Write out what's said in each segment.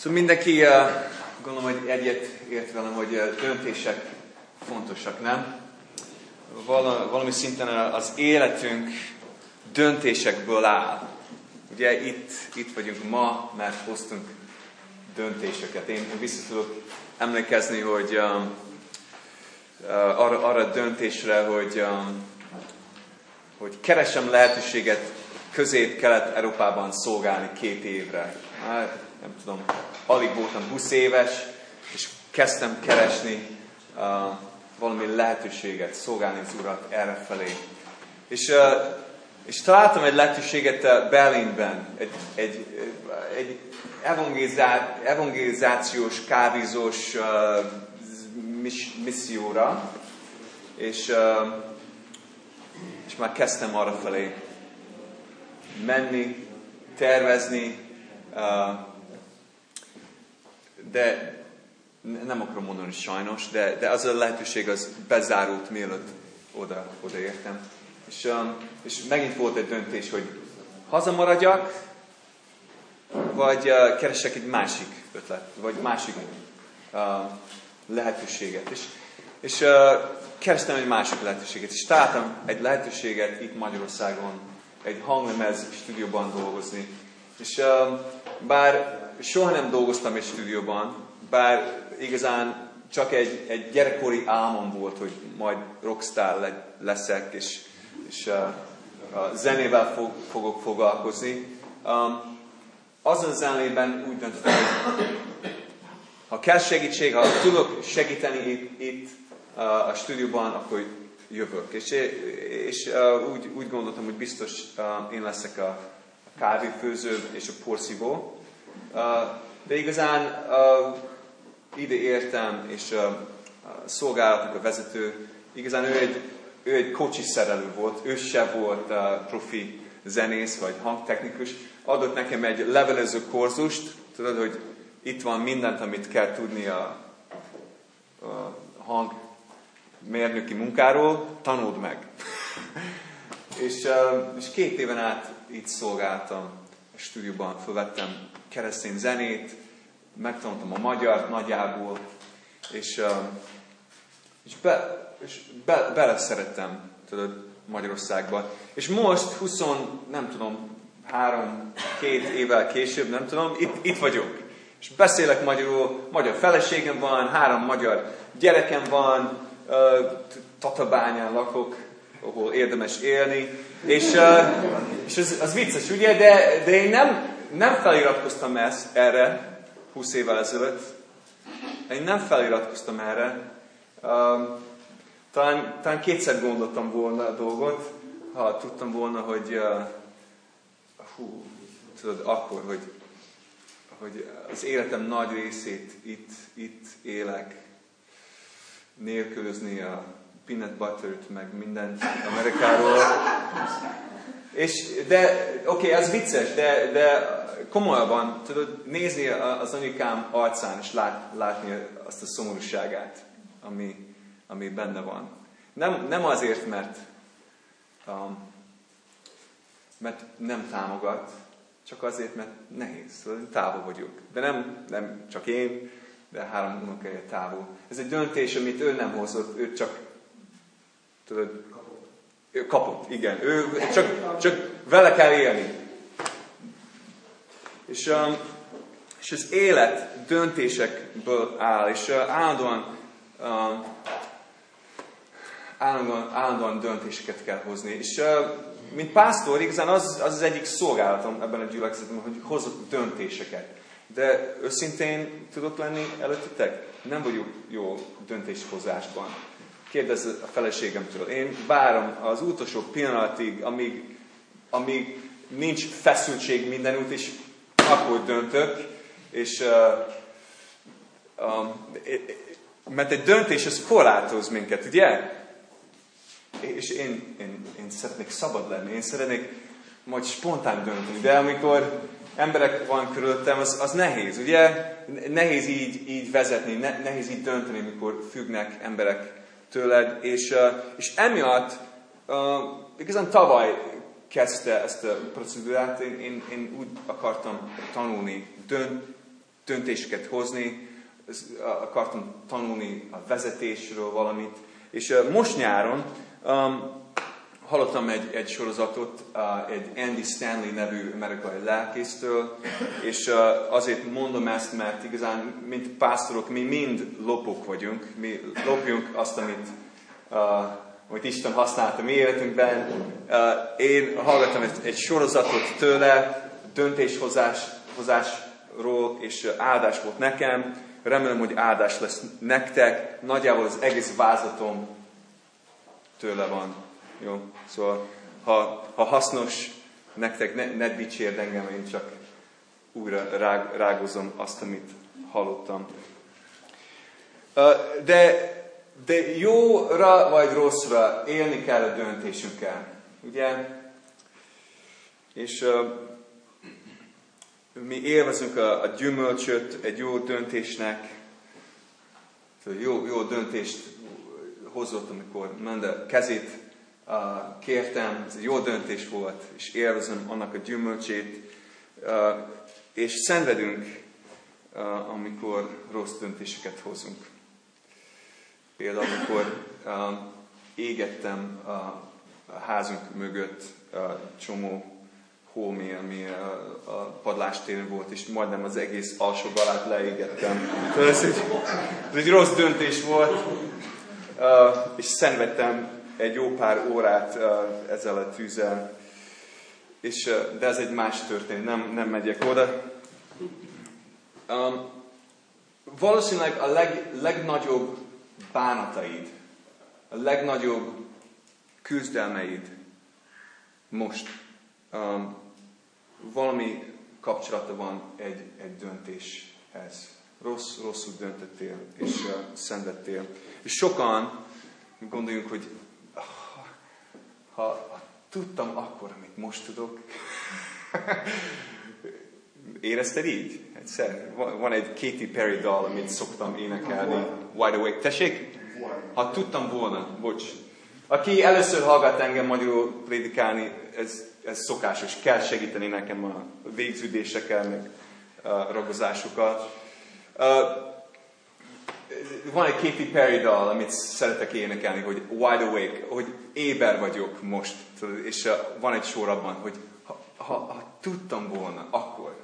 Szóval mindenki, gondolom, hogy egyet ért velem, hogy döntések fontosak, nem? Val- valami szinten az életünk döntésekből áll. Ugye itt, itt vagyunk ma, mert hoztunk döntéseket. Én vissza tudok emlékezni, hogy um, arra, arra döntésre, hogy, um, hogy keresem lehetőséget közép-kelet-európában szolgálni két évre. Hát, nem tudom, alig voltam 20 éves, és kezdtem keresni uh, valami lehetőséget, szolgálni az Urat errefelé. És, uh, és találtam egy lehetőséget uh, Berlinben, egy, egy, egy evangelizá, evangelizációs, kávézós uh, misszióra, és, uh, és már kezdtem arra felé menni, tervezni, uh, de nem akarom mondani sajnos, de, de az a lehetőség az bezárult, mielőtt oda, odaértem. És, um, és megint volt egy döntés, hogy hazamaradjak, vagy uh, keresek egy másik ötlet, vagy másik uh, lehetőséget. És, és uh, kerestem egy másik lehetőséget, és találtam egy lehetőséget itt Magyarországon, egy hanglemez stúdióban dolgozni. És uh, bár soha nem dolgoztam egy stúdióban, bár igazán csak egy, egy gyerekkori álmom volt, hogy majd rockstar le, leszek, és, és uh, a zenével fog, fogok foglalkozni. Um, azon zenében úgy döntöttem, hogy ha kell segítség, ha tudok segíteni itt, itt uh, a stúdióban, akkor jövök. És, és uh, úgy, úgy gondoltam, hogy biztos uh, én leszek a kávéfőző és a porszívó. De igazán ide értem, és a szolgálatnak a vezető, igazán ő egy, ő egy kocsi szerelő volt, ő se volt profi zenész vagy hangtechnikus, adott nekem egy levelező korzust, tudod, hogy itt van mindent, amit kell tudni a, a hang mérnöki munkáról, tanuld meg. és, és két éven át itt szolgáltam stúdióban, felvettem keresztény zenét, megtanultam a magyart nagyjából, és, és, be, és be, beleszerettem tudod, Magyarországba. És most 20, nem tudom, három, két évvel később, nem tudom, itt, itt vagyok. És beszélek magyarul, magyar feleségem van, három magyar gyerekem van, Tatabányán lakok, ahol érdemes élni. És, és az, az vicces, ugye? De, de én nem, nem feliratkoztam ezt, erre 20 évvel ezelőtt. Én nem feliratkoztam erre. Um, talán, talán kétszer gondoltam volna a dolgot, ha tudtam volna, hogy uh, hú, tudod, akkor, hogy, hogy az életem nagy részét itt, itt élek, nélkülözni a peanut butter meg mindent Amerikáról. És, de, oké, okay, az vicces, de, de komolyabban tudod nézni az anyukám arcán, és lát, látni azt a szomorúságát, ami, ami benne van. Nem, nem azért, mert, um, mert nem támogat, csak azért, mert nehéz. Távol vagyok. De nem, nem csak én, de három unokája távol. Ez egy döntés, amit ő nem hozott, ő csak tudod, ő kapott, igen. Ő csak, csak vele kell élni. És, um, és az élet döntésekből áll, és uh, állandóan, um, állandóan, állandóan döntéseket kell hozni. És uh, mint pásztor, igazán az, az az egyik szolgálatom ebben a gyülekezetben, hogy hozok döntéseket. De őszintén tudok lenni előttetek? Nem vagyok jó döntéshozásban. Kérdezz a feleségemtől. Én várom az utolsó pillanatig, amíg, amíg nincs feszültség mindenütt, és akkor döntök, és uh, um, mert egy döntés az korlátoz minket, ugye? És én, én, én szeretnék szabad lenni, én szeretnék majd spontán dönteni, de amikor emberek van körülöttem, az, az nehéz, ugye? Nehéz így, így vezetni, ne, nehéz így dönteni, amikor függnek emberek tőled, és, és emiatt uh, igazán tavaly kezdte ezt a procedúrát, én, én, én úgy akartam tanulni, dönt, döntéseket hozni, akartam tanulni a vezetésről valamit, és most nyáron hallottam egy, egy sorozatot egy Andy Stanley nevű amerikai lelkésztől, és azért mondom ezt, mert igazán, mint pásztorok, mi mind lopok vagyunk, mi lopjunk azt, amit, amit Isten használt a mi életünkben. Én hallgattam egy, egy sorozatot tőle, döntéshozásról, és áldás volt nekem. Remélem, hogy áldás lesz nektek. Nagyjából az egész vázatom tőle van. Jó? Szóval, ha, ha hasznos nektek, ne, ne dicsérd engem, én csak újra rág, rágozom azt, amit hallottam. De, de jóra vagy rosszra élni kell a döntésünkkel. Ugye? És mi élvezünk a, a gyümölcsöt egy jó döntésnek. Jó, jó döntést hozott, amikor Mende kezét kértem, ez egy jó döntés volt, és élvezem annak a gyümölcsét, és szenvedünk, amikor rossz döntéseket hozunk. Például, amikor égettem a, házunk mögött csomó hómi, ami a, padlástéren volt, és majdnem az egész alsó galát leégettem. ez egy, ez egy rossz döntés volt, és szenvedtem egy jó pár órát ezzel a tűzzel. És, de ez egy más történet, nem, nem megyek oda. Um, valószínűleg a leg, legnagyobb bánataid, a legnagyobb küzdelmeid most um, valami kapcsolata van egy, egy döntéshez. Rossz, rosszul döntöttél, és uh, szenvedtél. És sokan gondoljunk, hogy ha, ha, tudtam akkor, amit most tudok, Érezted így? Egyszer. Van egy Katy Perry dal, amit szoktam énekelni. Wide Awake. Tessék? Ha tudtam volna, bocs. Aki először hallgat engem magyarul prédikálni, ez ez szokásos, kell segíteni nekem a végződésekkel, meg a ragozásokat. Uh, van egy Katy Perry dal, amit szeretek énekelni, hogy wide awake, hogy éber vagyok most. És uh, van egy sor abban, hogy ha, ha, ha tudtam volna akkor,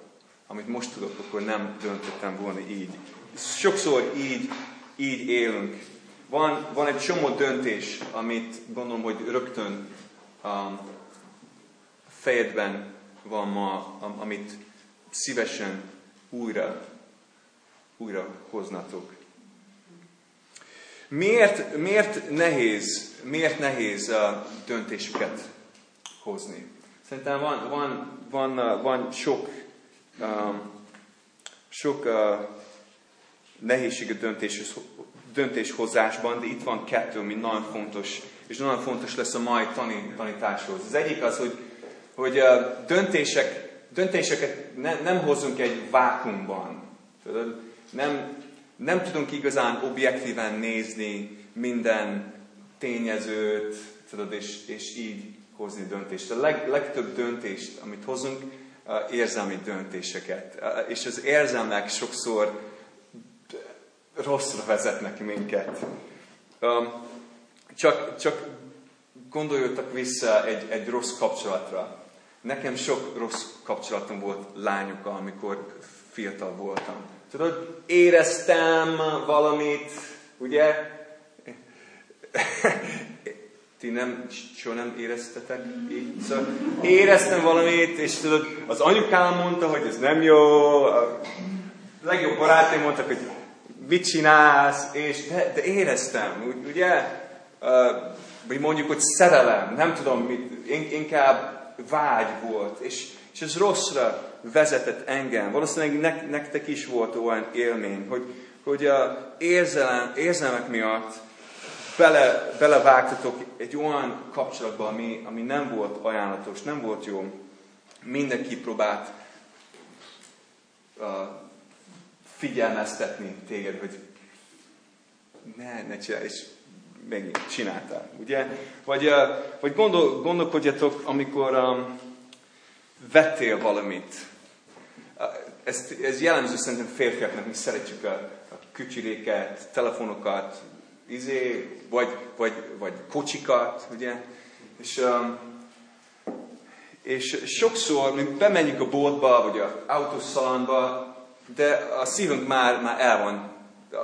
amit most tudok, akkor nem döntöttem volna így. Sokszor így, így élünk. Van, van egy csomó döntés, amit gondolom, hogy rögtön um, fejedben van ma, amit szívesen újra, újra hoznatok. Miért, miért nehéz, miért nehéz döntéseket hozni? Szerintem van, van, van, van sok, um, sok uh, nehézség a döntés, döntéshozásban, de itt van kettő, ami nagyon fontos, és nagyon fontos lesz a mai tanításhoz. Az egyik az, hogy hogy a döntések, döntéseket ne, nem hozunk egy vákumban. Tudod? Nem, nem tudunk igazán objektíven nézni minden tényezőt, tudod, és, és így hozni döntést. A leg, legtöbb döntést, amit hozunk, érzelmi döntéseket. És az érzelmek sokszor rosszra vezetnek minket. Csak, csak gondoljatok vissza egy, egy rossz kapcsolatra. Nekem sok rossz kapcsolatom volt lányokkal, amikor fiatal voltam. Tudod, éreztem valamit, ugye? Ti nem, soha nem éreztetek? Szóval éreztem valamit, és tudod, az anyukám mondta, hogy ez nem jó, a legjobb barátaim mondtak, hogy mit csinálsz, és de, de éreztem, ugye? Vagy mondjuk, hogy szerelem, nem tudom mit, inkább vágy volt, és, és ez rosszra vezetett engem. Valószínűleg ne, nektek is volt olyan élmény, hogy, hogy a érzelem, érzelmek miatt bele, belevágtatok egy olyan kapcsolatba, ami, ami nem volt ajánlatos, nem volt jó. Mindenki próbált uh, figyelmeztetni téged, hogy ne, ne csinálj, és megint csináltál, ugye? Vagy, vagy gondol, gondolkodjatok, amikor um, vettél valamit. Ez, ez jellemző szerintem férfiaknak, mi szeretjük a, a kücsiréket, telefonokat, izé, vagy, vagy, vagy kocsikat, ugye? És, um, és sokszor mi bemegyünk a boltba, vagy az autószalonba, de a szívünk már, már el van,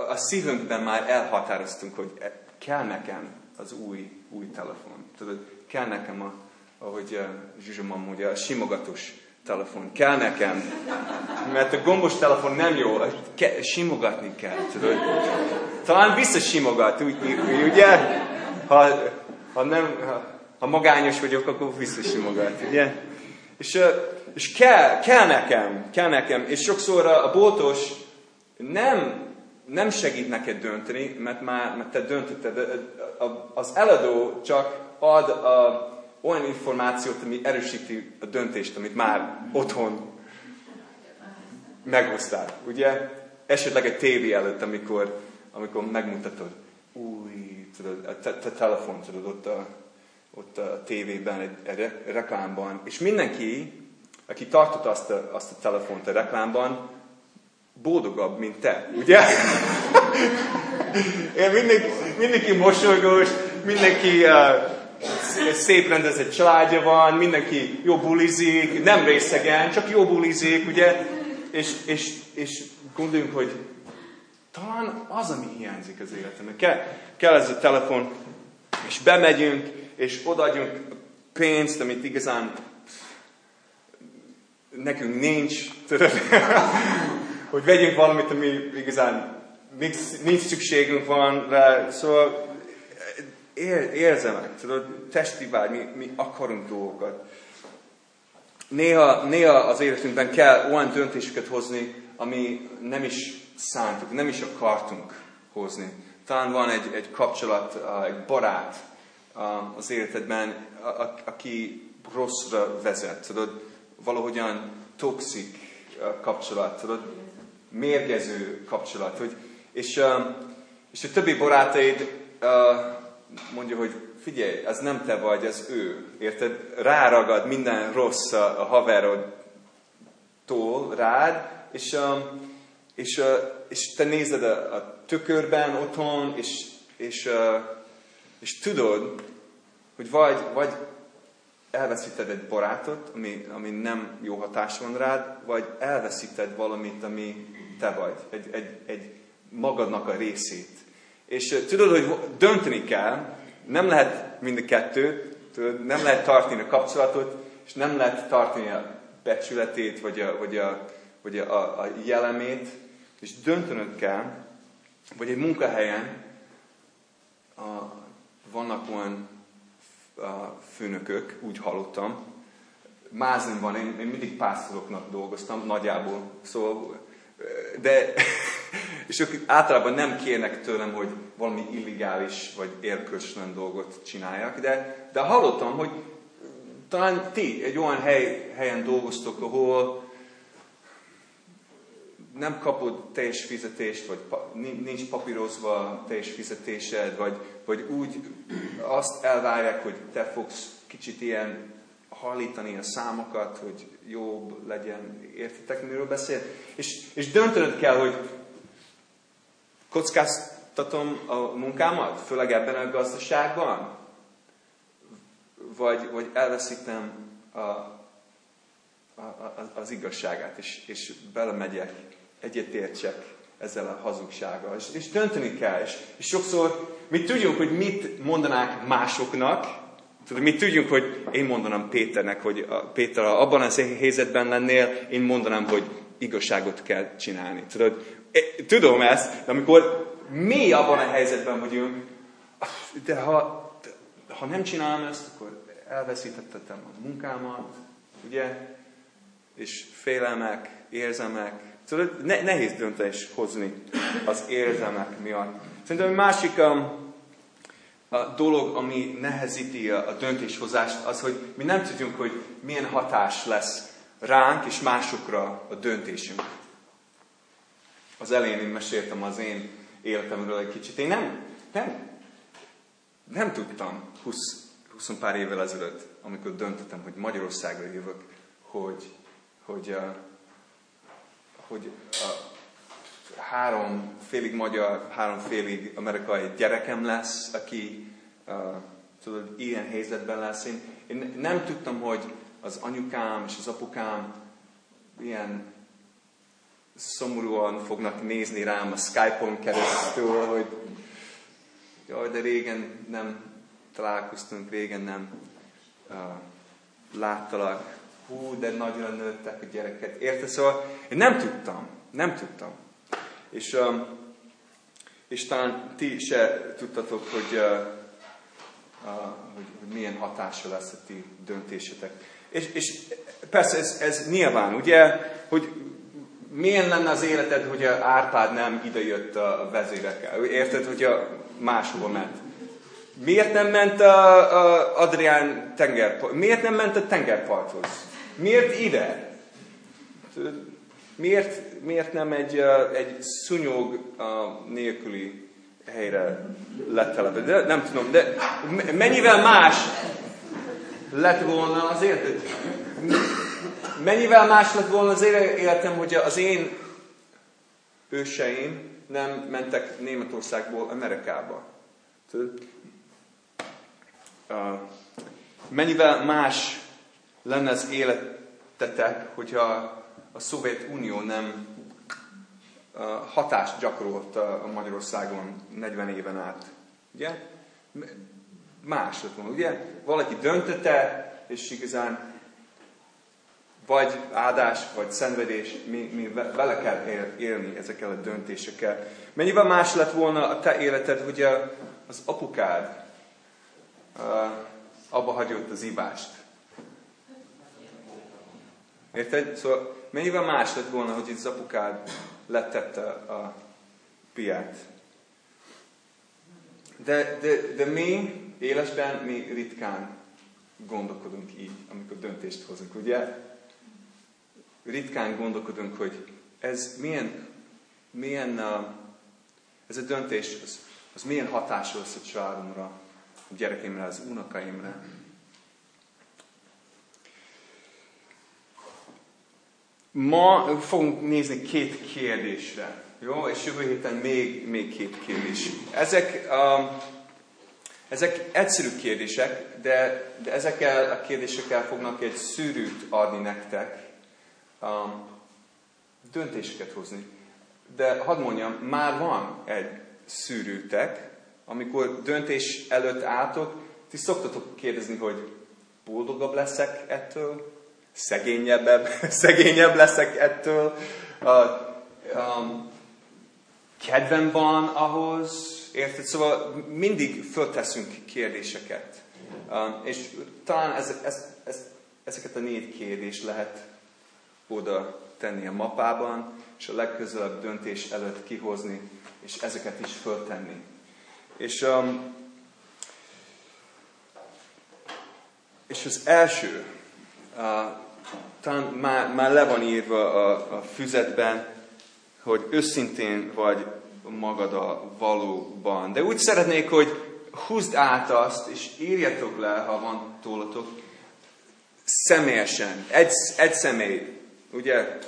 a szívünkben már elhatároztunk, hogy kell nekem az új, új telefon. Tudod, kell nekem, a, ahogy uh, Zsuzsoma mondja, a simogatós telefon. Kell nekem. Mert a gombos telefon nem jó, ke, simogatni kell, tudod. Talán visszasimogat, úgy, ugye? Ha, ha, nem, ha, ha magányos vagyok, akkor visszasimogat, ugye? És, és kell, kell nekem, kell nekem. És sokszor a, boltos nem, nem segít neked dönteni, mert már mert te döntötted. Az eladó csak ad a, olyan információt, ami erősíti a döntést, amit már otthon meghoztál. Ugye? Esetleg egy tévé előtt, amikor, amikor megmutatod, új, tudod, a te, te telefon, tudod, ott a, ott a tévében, egy, egy reklámban, és mindenki, aki tartott azt a, azt a telefont a reklámban, boldogabb, mint te, ugye? mindenki, mindenki mosolygós, mindenki uh, szép rendezett családja van, mindenki jó bulizik, nem részegen, csak jó bulizik, ugye? És, és, és gondoljunk, hogy talán az, ami hiányzik az életemben. Kell, kell ez a telefon, és bemegyünk, és odaadjunk pénzt, amit igazán nekünk nincs, hogy vegyünk valamit, ami igazán nincs, nincs szükségünk van rá. Szóval érzemek, tudod, testi vágy, mi, mi akarunk dolgokat. Néha, néha az életünkben kell olyan döntéseket hozni, ami nem is szántuk, nem is akartunk hozni. Talán van egy, egy kapcsolat, egy barát az életedben, aki rosszra vezet, tudod, valahogyan toxik kapcsolat, tudod, mérgező kapcsolat, hogy, és, és a többi barátaid mondja, hogy figyelj, ez nem te vagy, ez ő. Érted? Ráragad minden rossz a haverodtól rád, és, um, és, uh, és te nézed a, a tükörben otthon, és, és, uh, és tudod, hogy vagy, vagy elveszíted egy barátot, ami, ami nem jó hatás van rád, vagy elveszíted valamit, ami te vagy, egy, egy, egy magadnak a részét. És tudod, hogy dönteni kell, nem lehet mind a kettő, tudod, nem lehet tartani a kapcsolatot, és nem lehet tartani a becsületét, vagy a, vagy a, vagy a, a jellemét, és döntened kell, vagy egy munkahelyen a, vannak olyan a főnökök, úgy hallottam, Mázenban én, én mindig pásztoroknak dolgoztam, nagyjából, szóval, de és ők általában nem kérnek tőlem, hogy valami illegális vagy érkölcsön dolgot csináljak, de, de hallottam, hogy talán ti egy olyan hely, helyen dolgoztok, ahol nem kapod teljes fizetést, vagy nincs papírozva teljes fizetésed, vagy, vagy úgy azt elvárják, hogy te fogsz kicsit ilyen hallítani a számokat, hogy jobb legyen, értitek, miről beszél? És, és döntened kell, hogy Kockáztatom a munkámat, főleg ebben a gazdaságban? Vagy, vagy elveszítem a, a, a, az igazságát, és, és belemegyek, egyetértsek ezzel a hazugsággal. És, és dönteni kell. És, és sokszor mi tudjuk, hogy mit mondanák másoknak, Tudod, mi tudjuk, hogy én mondanám Péternek, hogy a, Péter, abban az helyzetben lennél, én mondanám, hogy igazságot kell csinálni. Tudod, tudom ezt, de amikor mi abban a helyzetben vagyunk, de ha, ha nem csinálom ezt, akkor elveszítettem a munkámat, ugye? És félelmek, érzemek. Tudod, ne, nehéz döntés hozni az érzelmek miatt. Szerintem a másik um, dolog, ami nehezíti a, a döntéshozást, az, hogy mi nem tudjuk, hogy milyen hatás lesz ránk és másokra a döntésünk. Az elején én meséltem az én életemről egy kicsit. Én nem, nem, nem tudtam 20, 20 pár évvel ezelőtt, amikor döntöttem, hogy Magyarországra jövök, hogy, hogy, uh, hogy a három félig magyar, három félig amerikai gyerekem lesz, aki uh, tudod, ilyen helyzetben lesz. Én, én nem tudtam, hogy az anyukám és az apukám ilyen szomorúan fognak nézni rám a Skype-on keresztül, hogy jaj, de régen nem találkoztunk, régen nem uh, láttalak. Hú, de nagyra nőttek a gyereket. Érted? Szóval én nem tudtam. Nem tudtam. És, um, és talán ti se tudtatok, uh, uh, hogy, hogy milyen hatása lesz a ti döntésetek. És, és persze ez, ez nyilván, ugye, hogy milyen lenne az életed, hogy a Árpád nem idejött a vezérekkel? Érted, hogy a máshova ment? Miért nem ment a, a Adrián tengerpart? Miért nem ment a tengerparthoz? Miért ide? Miért, miért nem egy, egy szúnyog nélküli helyre lett telepedve? De nem tudom, de mennyivel más lett volna az életed? Mennyivel más lett volna az életem, hogy az én őseim nem mentek Németországból Amerikába? Mennyivel más lenne az életetek, hogyha a Szovjetunió nem hatást gyakorolt a Magyarországon 40 éven át. Ugye? Más lett volna, ugye? Valaki döntötte, és igazán vagy áldás, vagy szenvedés, mi, mi vele kell élni ezekkel a döntésekkel. Mennyivel más lett volna a te életed, hogy az apukád abba hagyott az ibást. Érted? Szóval mennyivel más lett volna, hogy az apukád letette a piát. De, de, de mi élesben, mi ritkán gondolkodunk így, amikor döntést hozunk, ugye? Ritkán gondolkodunk, hogy ez milyen, milyen uh, ez a döntés, az, az milyen hatással lesz a családomra, a gyerekeimre, az unokaimra. Ma fogunk nézni két kérdésre. Jó? És jövő héten még, még két kérdés. Ezek, um, ezek egyszerű kérdések, de, de ezekkel a kérdésekkel fognak egy szűrűt adni nektek, um, döntéseket hozni. De hadd mondjam, már van egy szűrűtek, amikor döntés előtt álltok, ti szoktatok kérdezni, hogy boldogabb leszek ettől, szegényebb, szegényebb leszek ettől, uh, um, kedvem van ahhoz, érted? Szóval mindig fölteszünk kérdéseket. Um, és talán ez, ez, ez, ezeket a négy kérdést lehet oda tenni a mapában, és a legközelebb döntés előtt kihozni, és ezeket is föltenni. És, um, és az első, talán már, már le van írva a, a füzetben, hogy őszintén vagy magad a valóban. De úgy szeretnék, hogy húzd át azt, és írjatok le, ha van tólatok, személyesen, egy, egy személy, ugye,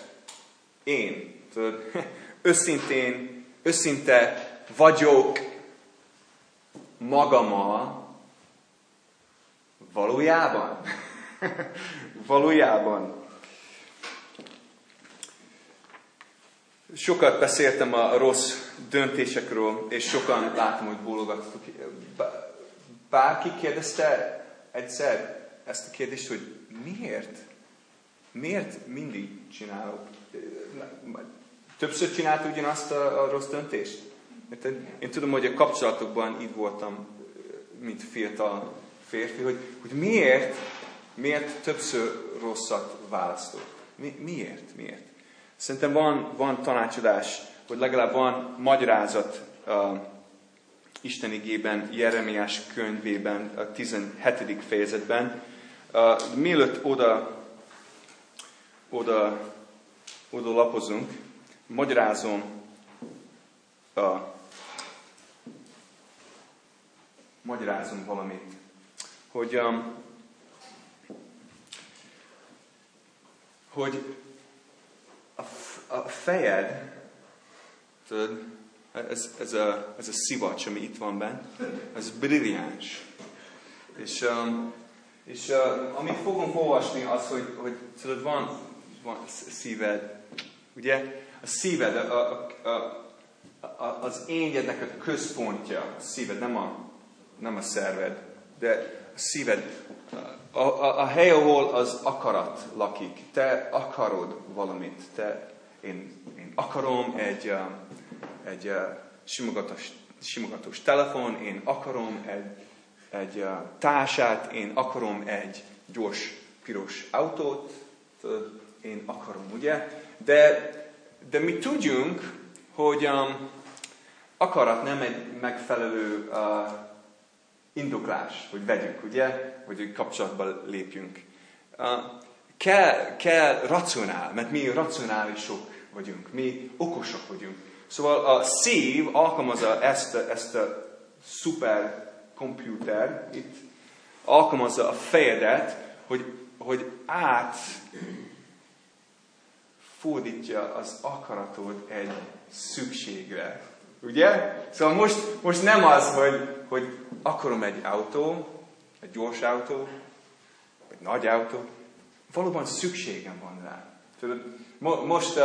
én, tudod, őszintén, őszinte vagyok magammal, valójában. valójában. Sokat beszéltem a rossz döntésekről, és sokan látom, hogy bólogattok. Bárki kérdezte egyszer ezt a kérdést, hogy miért? Miért mindig csinálok? Többször csinált ugyanazt a, a rossz döntést? Én tudom, hogy a kapcsolatokban így voltam, mint fiatal férfi, hogy, hogy miért, miért többször rosszat választok? Mi, miért? Miért? Szerintem van, van tanácsadás, hogy legalább van magyarázat uh, Isten Jeremiás könyvében, a 17. fejezetben. Uh, mielőtt oda, oda, oda lapozunk, magyarázom uh, magyarázom valamit. Hogy, um, hogy a a fejed, tudod, ez, ez, a, ez a szivacs, ami itt van benne, ez brilliáns. És, um, és uh, amit fogunk olvasni, az, hogy, hogy tudod, van, van szíved, ugye? A szíved, a, a, a, az énjednek a központja, a szíved, nem a, nem a szerved, de a szíved, a, a, a hely, ahol az akarat lakik. Te akarod valamit, te, én, én akarom egy, uh, egy uh, simogatós, simogatós telefon, én akarom egy, egy uh, társát, én akarom egy gyors piros autót, én akarom, ugye? De, de mi tudjunk, hogy um, akarat nem egy megfelelő uh, indoklás, hogy vegyünk, ugye? Hogy kapcsolatba lépjünk. Uh, kell, kell racionál, mert mi racionálisok vagyunk, mi okosak vagyunk. Szóval a szív alkalmazza ezt ezt a szuper komputer, itt alkalmazza a fejedet, hogy, hogy át fordítja az akaratod egy szükségre. Ugye? Szóval most, most nem az, hogy, hogy akarom egy autó, egy gyors autó, egy nagy autó. Valóban szükségem van rá. Tudod, mo, most, uh,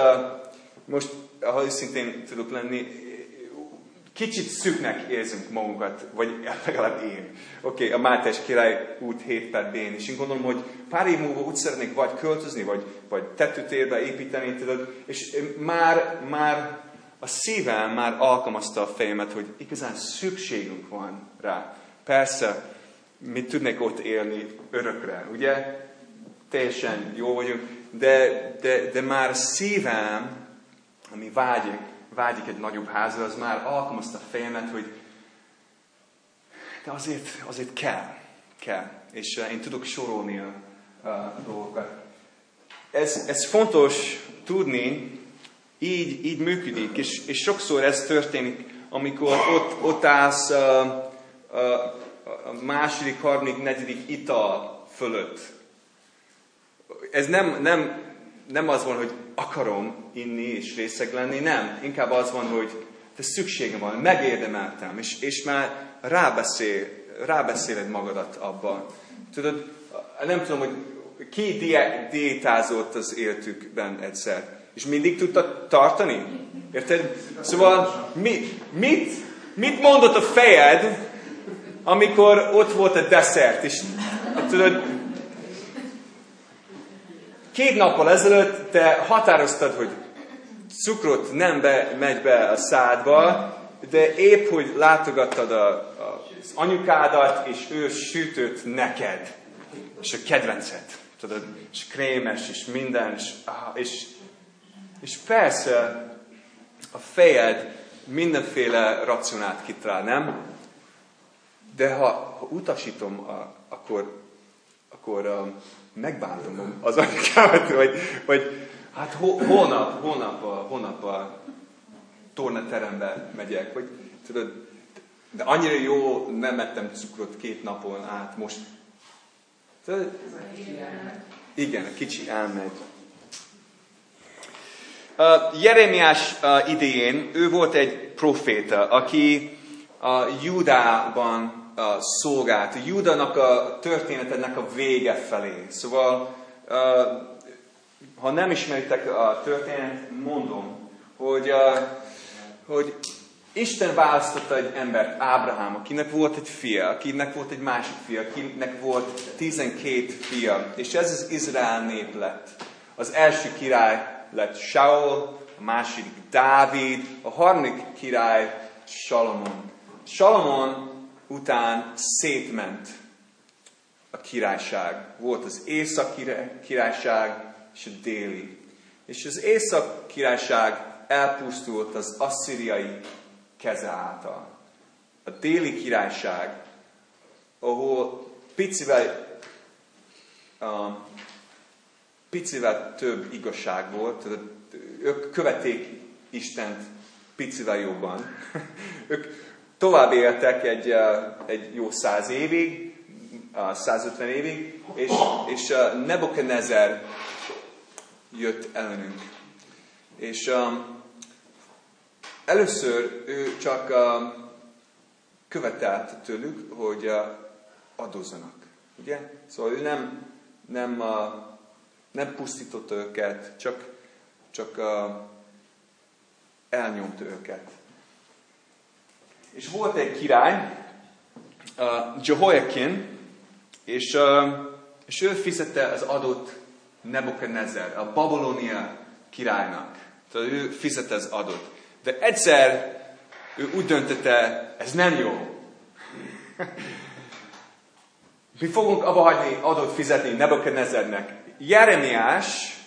most, ha őszintén tudok lenni, kicsit szüknek érzünk magunkat, vagy legalább én. Oké, okay, a Mátés király út 7 per b és én gondolom, hogy pár év múlva úgy szeretnék vagy költözni, vagy, vagy tetőtérbe építeni, tudod, és már, már a szívem már alkalmazta a fejemet, hogy igazán szükségünk van rá. Persze, mi tudnék ott élni örökre, ugye? Teljesen jó vagyunk, de, de, de már szívem, ami vágyik, vágyik egy nagyobb házra, az már alkalmazta a fejemet, hogy de azért, azért kell, kell. És uh, én tudok sorolni a, a dolgokat. Ez, ez fontos tudni, így, így működik, és, és sokszor ez történik, amikor ott, ott állsz a, a, a második, harmadik, negyedik ital fölött. Ez nem, nem, nem az van, hogy akarom inni és részeg lenni, nem. Inkább az van, hogy te szükségem van, megérdemeltem, és, és már rábeszél, rábeszéled magadat abba. Tudod, nem tudom, hogy ki diétázott az életükben egyszer. És mindig tudta tartani? Érted? Szóval mi, mit, mit mondott a fejed, amikor ott volt a desszert, és tudod, két nappal ezelőtt te határoztad, hogy cukrot nem be, megy be a szádba, de épp, hogy látogattad a, a, az anyukádat, és ő sütött neked, és a kedvenced, tudod, és krémes, és minden, és, és és persze a fejed mindenféle racionát kitalál, nem? De ha, ha utasítom, a, akkor, akkor um, megbántom az anyukámat, vagy, vagy hát ho, hónap, a, hónap a tornaterembe megyek, vagy tudod, de annyira jó nem ettem cukrot két napon át, most tudod, igen, a kicsi elmegy. Jeremiás idején ő volt egy proféta, aki a Judában szolgált. A Judanak a történetenek a vége felé. Szóval, ha nem ismeritek a történetet, mondom, hogy, hogy Isten választotta egy embert, Ábrahám, akinek volt egy fia, akinek volt egy másik fia, akinek volt tizenkét fia, és ez az Izrael nép lett. Az első király lett Saul, a második Dávid, a harmadik király Salomon. Salomon után szétment a királyság. Volt az észak királyság és a déli. És az észak királyság elpusztult az asszíriai keze által. A déli királyság, ahol picivel um, picivel több igazság volt, ők követték Istent picivel jobban. ők tovább éltek egy, egy jó száz évig, 150 évig, és, és Nebuchadnezzar jött ellenünk. És um, először ő csak um, követelt tőlük, hogy uh, adózzanak. Ugye? Szóval ő nem, nem, uh, nem pusztította őket, csak, csak uh, elnyomta őket. És volt egy király, uh, Jehoiakim, és, uh, és ő fizette az adót Nebuchadnezzar, a Babilónia királynak. Tehát ő fizette az adót. De egyszer ő úgy döntötte, ez nem jó. Mi fogunk abba hagyni adót fizetni Nebuchadnezzarnek. Jeremiás,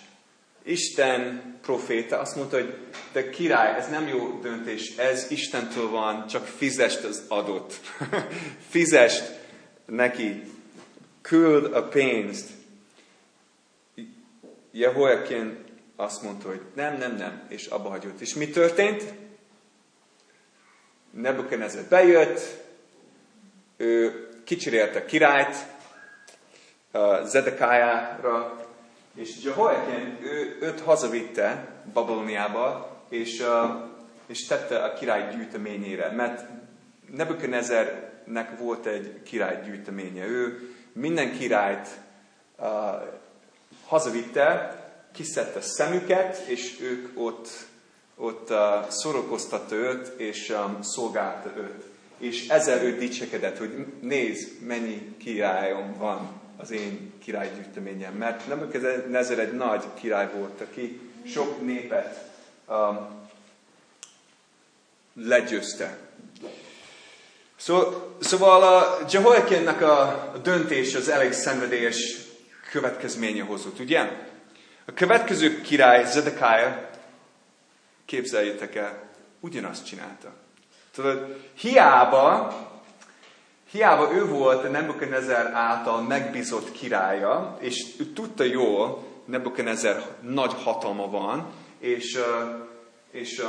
Isten proféta azt mondta, hogy de király, ez nem jó döntés, ez Istentől van, csak fizest az adót. fizest neki, küld a pénzt. Jehoiakim azt mondta, hogy nem, nem, nem, és abba hagyott. És mi történt? Nebuchadnezzar bejött, ő kicserélte királyt, Zedekájára, és Jehoiakim, ő, őt hazavitte Babiloniába, és, és tette a király gyűjteményére, mert Nebuchadnezzarnek volt egy király gyűjteménye. Ő minden királyt uh, hazavitte, kiszedte szemüket, és ők ott, ott uh, szórakoztatta őt, és um, szolgálta őt. És ezzel ő dicsekedett, hogy nézd, mennyi királyom van az én királygyűjteményem. Mert nem Nezer egy nagy király volt, aki sok népet um, legyőzte. Szóval, szóval a Jehoiakimnak a döntés az elég szenvedélyes következménye hozott, ugye? A következő király, Zedekiah, képzeljétek el, ugyanazt csinálta. Tudod, hiába, hiába ő volt Nebuchadnezzar által megbízott királya, és ő tudta jól, Nebuchadnezzar nagy hatalma van, és, és,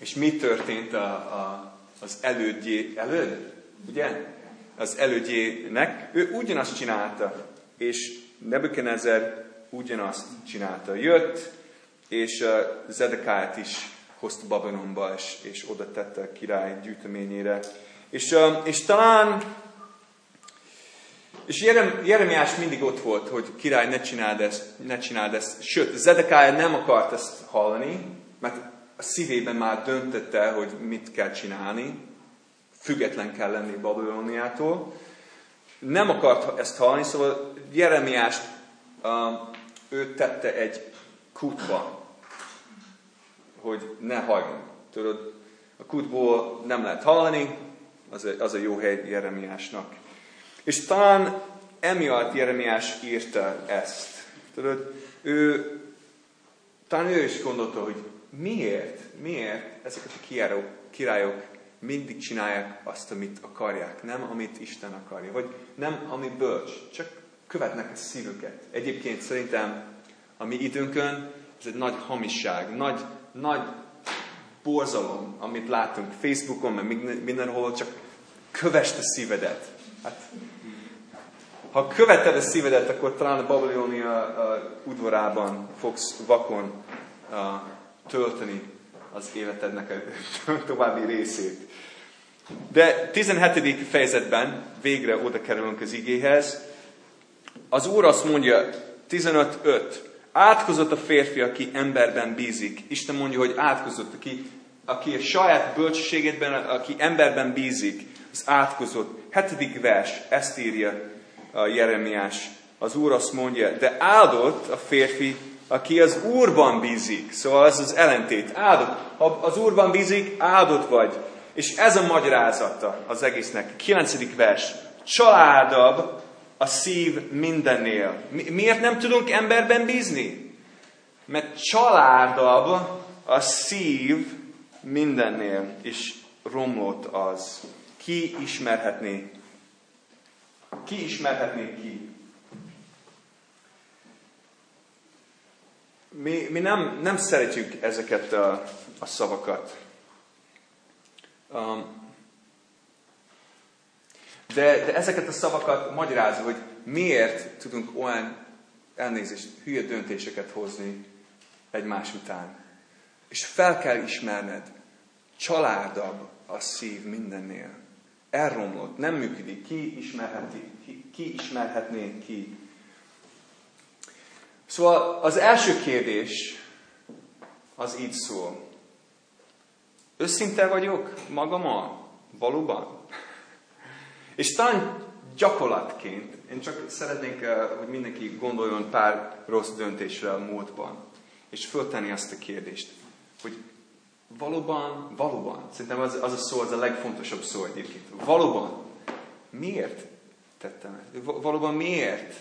és mi történt a, a, az elődjé, előd, ugye? Az elődjének, ő ugyanazt csinálta, és Nebuchadnezzar ugyanazt csinálta. Jött, és Zedekáját is hozta Babilonba, és, és oda tette a király gyűjteményére. És, és talán, és Jerem, Jeremiás mindig ott volt, hogy király, ne csináld ezt, ne csináld ezt. Sőt, Zedekája nem akart ezt hallani, mert a szívében már döntötte, hogy mit kell csinálni, független kell lenni Babiloniától. Nem akart ezt hallani, szóval Jeremiást ő tette egy kutba, hogy ne halljon. Tudod, a kutból nem lehet hallani, az a, az a jó hely Jeremiásnak. És talán emiatt Jeremiás írta ezt. Tudod, ő, talán ő is gondolta, hogy miért, miért ezeket a királyok, királyok mindig csinálják azt, amit akarják, nem amit Isten akarja, vagy nem ami bölcs, csak követnek a szívüket. Egyébként szerintem a mi időnkön ez egy nagy hamisság, nagy, nagy borzalom, amit látunk Facebookon, meg mindenhol, csak kövest a szívedet. Hát, ha követed a szívedet, akkor talán a Babilonia udvarában fogsz vakon uh, tölteni az életednek a további részét. De 17. fejezetben végre oda kerülünk az igéhez, az Úr azt mondja, 15.5, átkozott a férfi, aki emberben bízik. Isten mondja, hogy átkozott, aki, aki a saját bölcsességedben, aki emberben bízik, az átkozott. Hetedik vers, ezt írja a Jeremiás. Az Úr azt mondja, de áldott a férfi, aki az Úrban bízik. Szóval ez az ellentét. Áldott. Ha az Úrban bízik, áldott vagy. És ez a magyarázata az egésznek. Kilencedik vers. Családabb a szív mindennél. Mi, miért nem tudunk emberben bízni? Mert családabb a szív mindennél, és romlott az. Ki ismerhetné? Ki ismerhetné ki? Mi, mi nem, nem szeretjük ezeket a, a szavakat. Um, de, de ezeket a szavakat magyarázza, hogy miért tudunk olyan elnézést, hülye döntéseket hozni egymás után. És fel kell ismerned, családabb a szív mindennél. Elromlott, nem működik. Ki, ismerheti, ki, ki ismerhetné ki? Szóval az első kérdés az így szól. Őszinte vagyok magammal? Valóban? És talán gyakorlatként, én csak szeretnék, eh, hogy mindenki gondoljon pár rossz döntésre a múltban, és föltenni azt a kérdést, hogy valóban, valóban, szerintem az, az a szó, az a legfontosabb szó egyébként. Valóban, miért tettem ezt? Valóban miért?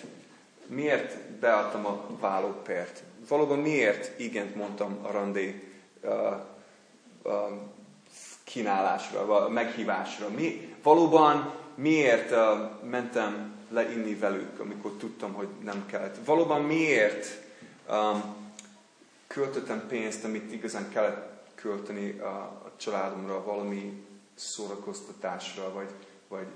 Miért beadtam a vállópert? Valóban miért igent mondtam a randé uh, uh, kínálásra, a meghívásra? Mi, valóban miért uh, mentem leinni velük, amikor tudtam, hogy nem kellett? Valóban miért um, költöttem pénzt, amit igazán kellett költeni a, a családomra, valami szórakoztatásra, vagy, vagy,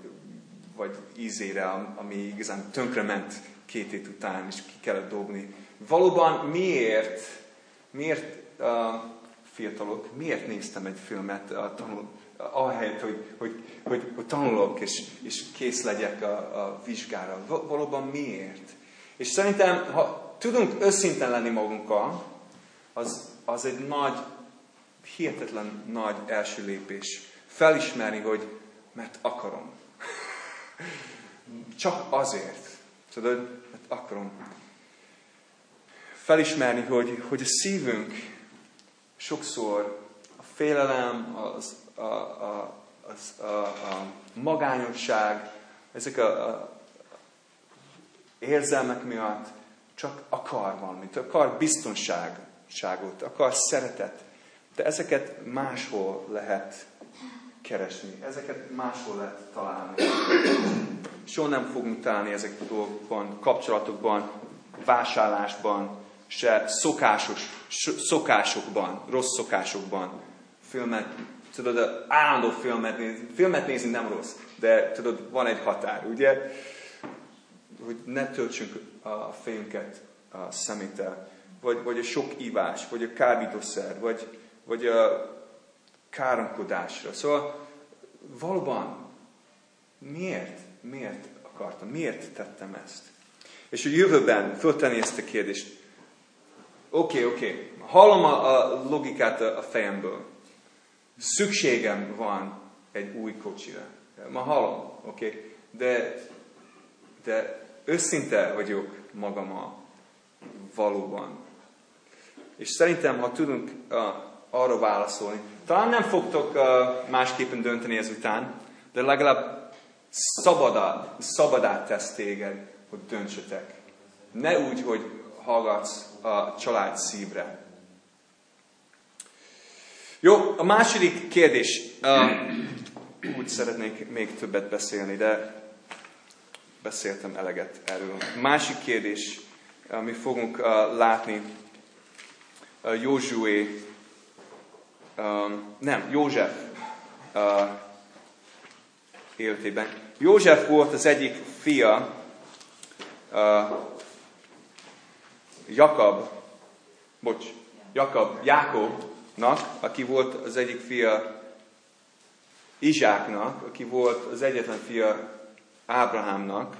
vagy ízére, ami igazán tönkrement két hét után, és ki kellett dobni. Valóban miért, miért uh, fiatalok, miért néztem egy filmet uh, tanul, ahelyett, hogy, hogy, hogy, hogy tanulok, és, és kész legyek a, a vizsgára. Valóban miért? És szerintem, ha tudunk őszinten lenni magunkkal, az, az egy nagy, hihetetlen nagy első lépés. Felismerni, hogy mert akarom. Csak azért. Tudod, mert akarom. Felismerni, hogy, hogy a szívünk sokszor a félelem, az, a, a, az, a, a magányosság, ezek a, a érzelmek miatt csak akar valamit, akar biztonságot, akar szeretet. De ezeket máshol lehet keresni, ezeket máshol lehet találni. Soha nem fogunk találni ezek a dolgokban, kapcsolatokban, vásárlásban, se szokásos, szokásokban, rossz szokásokban. Filmet, tudod, állandó filmet nézni. Filmet nézni nem rossz, de tudod, van egy határ, ugye? Hogy ne töltsünk a fejünket a szeméttel, vagy, vagy a sok ívás, vagy a kábítószer, vagy, vagy a káromkodásra. Szóval valóban miért? Miért akartam? Miért tettem ezt? És a jövőben föltenni ezt a kérdést. Oké, okay, oké, okay. hallom a, a logikát a, a fejemből. Szükségem van egy új kocsira. Ma hallom, oké, okay. de, de őszinte vagyok magammal valóban. És szerintem, ha tudunk uh, arra válaszolni, talán nem fogtok uh, másképpen dönteni ezután, de legalább szabadá, szabadát tesz téged, hogy döntsetek. Ne úgy, hogy hallgatsz a család szívre. Jó, a második kérdés. Uh, úgy szeretnék még többet beszélni, de beszéltem eleget erről. Másik kérdés, mi fogunk uh, látni uh, Józsué, um, nem, József uh, életében. József volt az egyik fia uh, Jakab, bocs, Jakab, Jákobnak, aki volt az egyik fia Izsáknak, aki volt az egyetlen fia Ábrahámnak.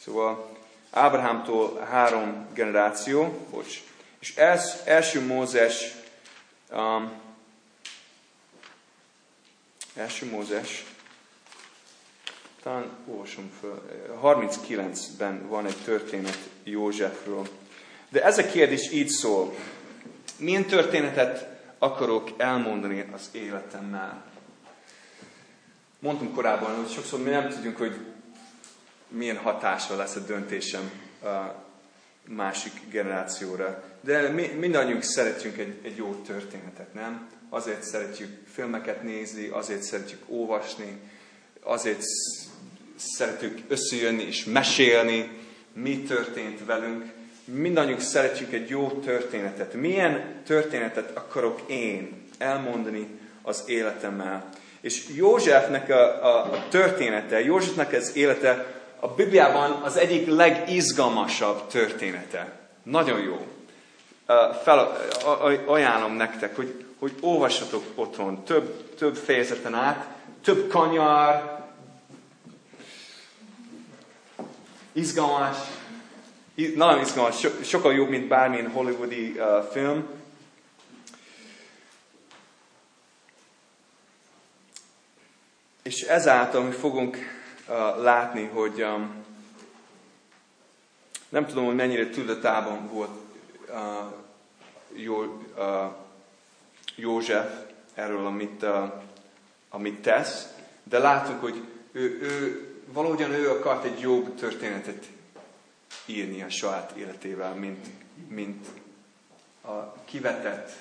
Szóval Ábrahámtól három generáció, bocs. És ez, első Mózes, um, első Mózes, talán olvasom föl, 39-ben van egy történet Józsefről. De ez a kérdés így szól. Milyen történetet akarok elmondani az életemmel? Mondtam korábban, hogy sokszor mi nem tudjuk, hogy milyen hatása lesz a döntésem a másik generációra. De mi, mindannyiunk szeretjünk egy, egy jó történetet, nem? Azért szeretjük filmeket nézni, azért szeretjük olvasni, azért szeretjük összejönni és mesélni, mi történt velünk mindannyiuk szeretjük egy jó történetet. Milyen történetet akarok én elmondani az életemmel? És Józsefnek a, a, a története, Józsefnek az élete a Bibliában az egyik legizgalmasabb története. Nagyon jó. Fel, ajánlom nektek, hogy, hogy olvassatok otthon több, több fejezeten át, több kanyar, izgalmas, nagyon izgalmas, so, sokkal jobb, mint bármilyen hollywoodi uh, film. És ezáltal mi fogunk uh, látni, hogy um, nem tudom, hogy mennyire tudatában volt Jó, József erről, amit, amit tesz, de látunk, hogy ő, ő, valahogyan ő akart egy jobb történetet írni a saját életével, mint, mint a kivetett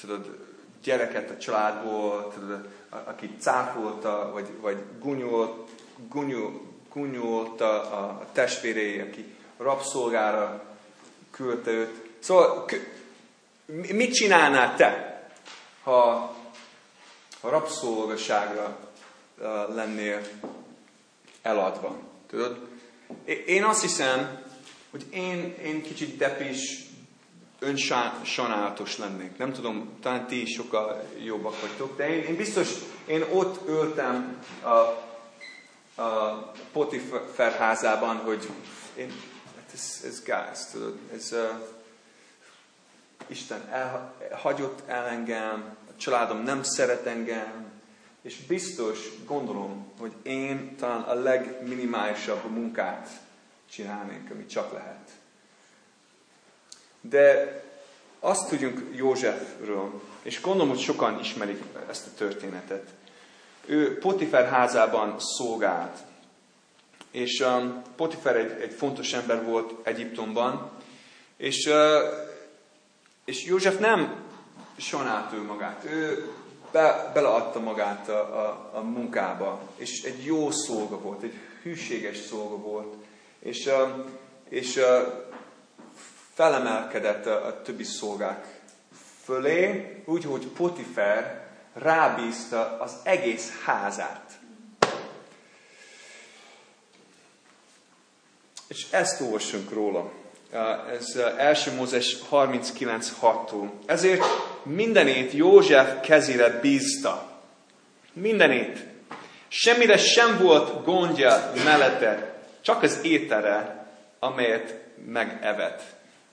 tudod, gyereket a családból, tudod, aki cáfolta, vagy, vagy gunyult, gunyult, gunyolta a testvéré, aki rabszolgára küldte őt. Szóval mit csinálnál te, ha, ha rabszolgaságra lennél eladva? Tudod? Én azt hiszem, hogy én, én kicsit depis, önsajnálatos lennék. Nem tudom, talán ti is sokkal jobbak vagytok, de én, én biztos, én ott ültem a, a Potifer házában, hogy én, ez, ez gáz, tudod, ez uh, Isten elhagyott el engem, a családom nem szeret engem, és biztos, gondolom, hogy én talán a legminimálisabb munkát csinálnék, ami csak lehet. De azt tudjunk Józsefről, és gondolom, hogy sokan ismerik ezt a történetet. Ő Potifer házában szolgált, és um, Potifer egy, egy fontos ember volt Egyiptomban, és, uh, és József nem sonált ő magát. Ő be, beleadta magát a, a, a munkába, és egy jó szolga volt, egy hűséges szolga volt, és, és felemelkedett a, a többi szolgák fölé, úgy, hogy Potifer rábízta az egész házát. És ezt olvassunk róla. Ez első Mózes 39.6-tól. Ezért mindenét József kezére bízta. Mindenét. Semmire sem volt gondja mellette, csak az étere, amelyet megevett.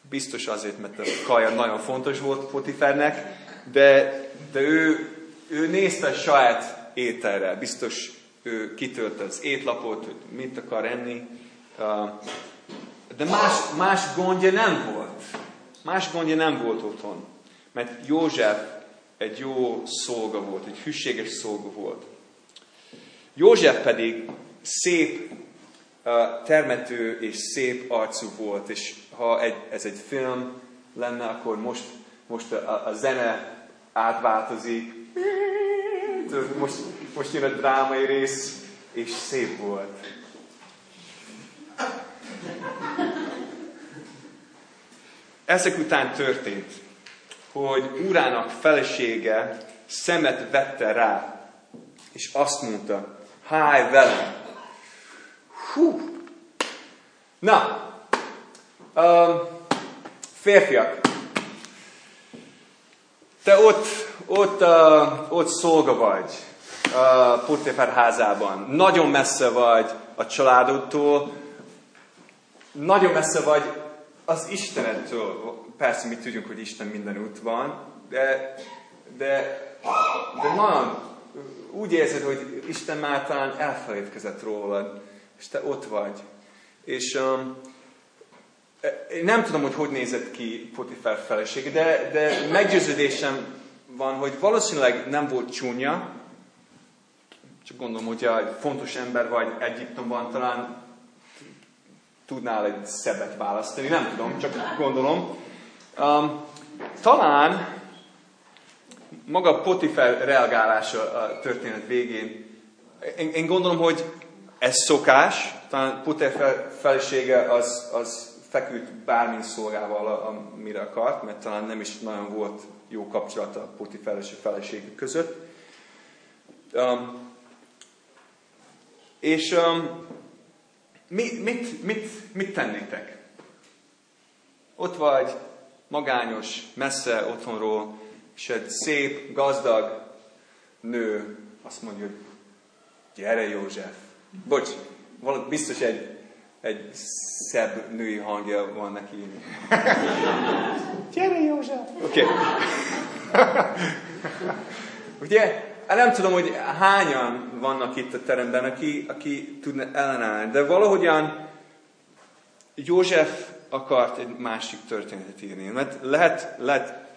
Biztos azért, mert a kaja nagyon fontos volt Potifernek, de, de ő, ő nézte a saját ételre. Biztos ő kitölte az étlapot, hogy mit akar enni. De más, más gondja nem volt. Más gondja nem volt otthon. Mert József egy jó szolga volt, egy hűséges szolga volt. József pedig szép termető és szép arcú volt, és ha egy, ez egy film lenne, akkor most, most a, a zene átváltozik, most, most jön a drámai rész, és szép volt. Ezek után történt, hogy úrának felesége szemet vette rá, és azt mondta, háj velem. Hú! Na, um, férfiak, te ott, ott, uh, ott szolga vagy, uh, Potifer házában. Nagyon messze vagy a családodtól, nagyon messze vagy az Istenettől. Persze mi tudjuk, hogy Isten mindenütt van, de, de, de nagyon úgy érzed, hogy Isten már talán elfelejtkezett rólad, és te ott vagy. És um, én nem tudom, hogy hogy nézett ki Potifar felesége, de, de meggyőződésem van, hogy valószínűleg nem volt csúnya, csak gondolom, hogy egy fontos ember vagy Egyiptomban, talán tudnál egy szebbet választani, nem tudom, csak gondolom. Um, talán maga Potifer reagálása a történet végén, én, én gondolom, hogy ez szokás, talán Potifer felesége az, az feküdt bármi szolgával, amire akart, mert talán nem is nagyon volt jó kapcsolata a Potifer és a felesége között. Um, és um, mi, mit, mit, mit tennétek? Ott vagy, magányos, messze otthonról, és egy szép, gazdag nő azt mondja, hogy gyere József. Bocs, biztos egy, egy szebb női hangja van neki. gyere József! Oké. Okay. Ugye, nem tudom, hogy hányan vannak itt a teremben, aki, aki tudna ellenállni, de valahogyan József akart egy másik történetet írni. Mert lehet, lehet,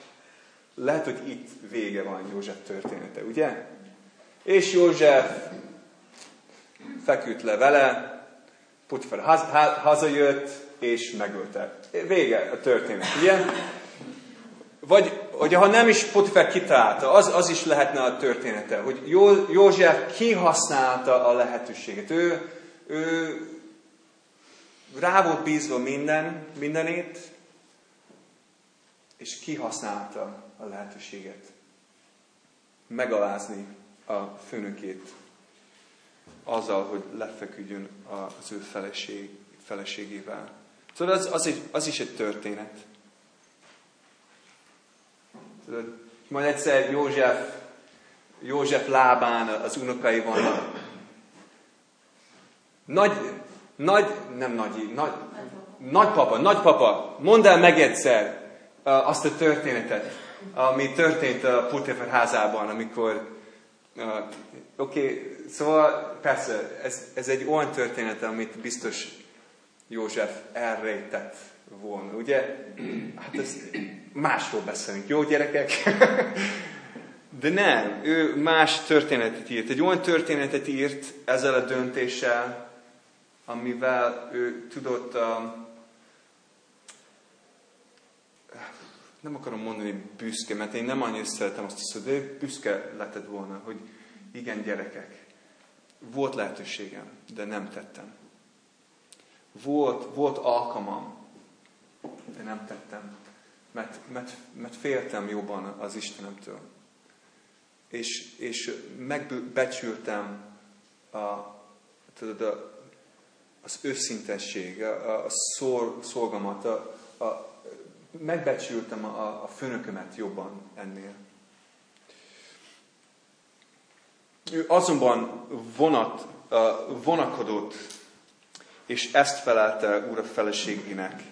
lehet, hogy itt vége van József története, ugye? És József feküdt le vele, Putfer haz, hazajött, és megölte. Vége a történet, ugye? Vagy, hogy ha nem is Potifer kitalálta, az, az is lehetne a története, hogy Jó, József kihasználta a lehetőséget. Ő, ő rá volt bízva minden, mindenét, és kihasználta a lehetőséget. Megalázni a főnökét azzal, hogy lefeküdjön az ő feleség, feleségével. Szóval az, az, egy, az is egy történet. Tudod, majd egyszer József, József lábán az unokai vannak. Nagy, nagy, nem nagy, nagy, nagypapa, nagypapa, mondd el meg egyszer azt a történetet, ami történt a Putéfer házában, amikor, uh, oké, okay, szóval persze, ez, ez egy olyan történet, amit biztos József elrejtett volna, ugye? Hát ez másról beszélünk, jó gyerekek? De nem, ő más történetet írt. Egy olyan történetet írt ezzel a döntéssel, amivel ő tudott, um, nem akarom mondani büszke, mert én nem annyira szeretem azt a szót, de büszke letted volna, hogy igen, gyerekek, volt lehetőségem, de nem tettem. Volt, volt alkalmam, de nem tettem, mert, mert, mert féltem jobban az Istenemtől. És, és megbecsültem a, tudod, a, az őszintesség, a, a szor, szolgamat, a, a, megbecsültem a, a főnökömet jobban ennél. Ő azonban vonat, vonakodott, és ezt felelte úr a feleségének.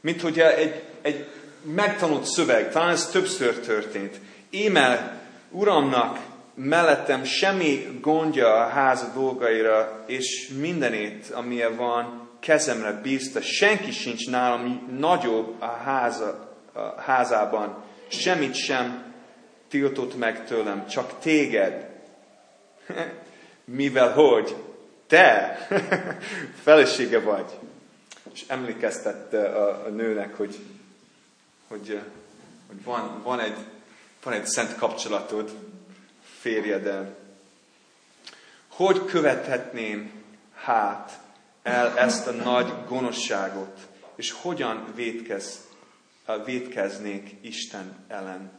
Mint hogy egy, egy megtanult szöveg, talán ez többször történt. Émel uramnak mellettem semmi gondja a háza dolgaira, és mindenét, amilyen van, kezemre bízta. Senki sincs nálam nagyobb a, háza, a házában. Semmit sem tiltott meg tőlem, csak téged. Mivel hogy te felesége vagy. És emlékeztette a, a nőnek, hogy, hogy, hogy van, van, egy, van egy szent kapcsolatod, férjedel. Hogy követhetném hát el ezt a nagy gonoszságot, és hogyan vétkez, vétkeznék Isten ellen?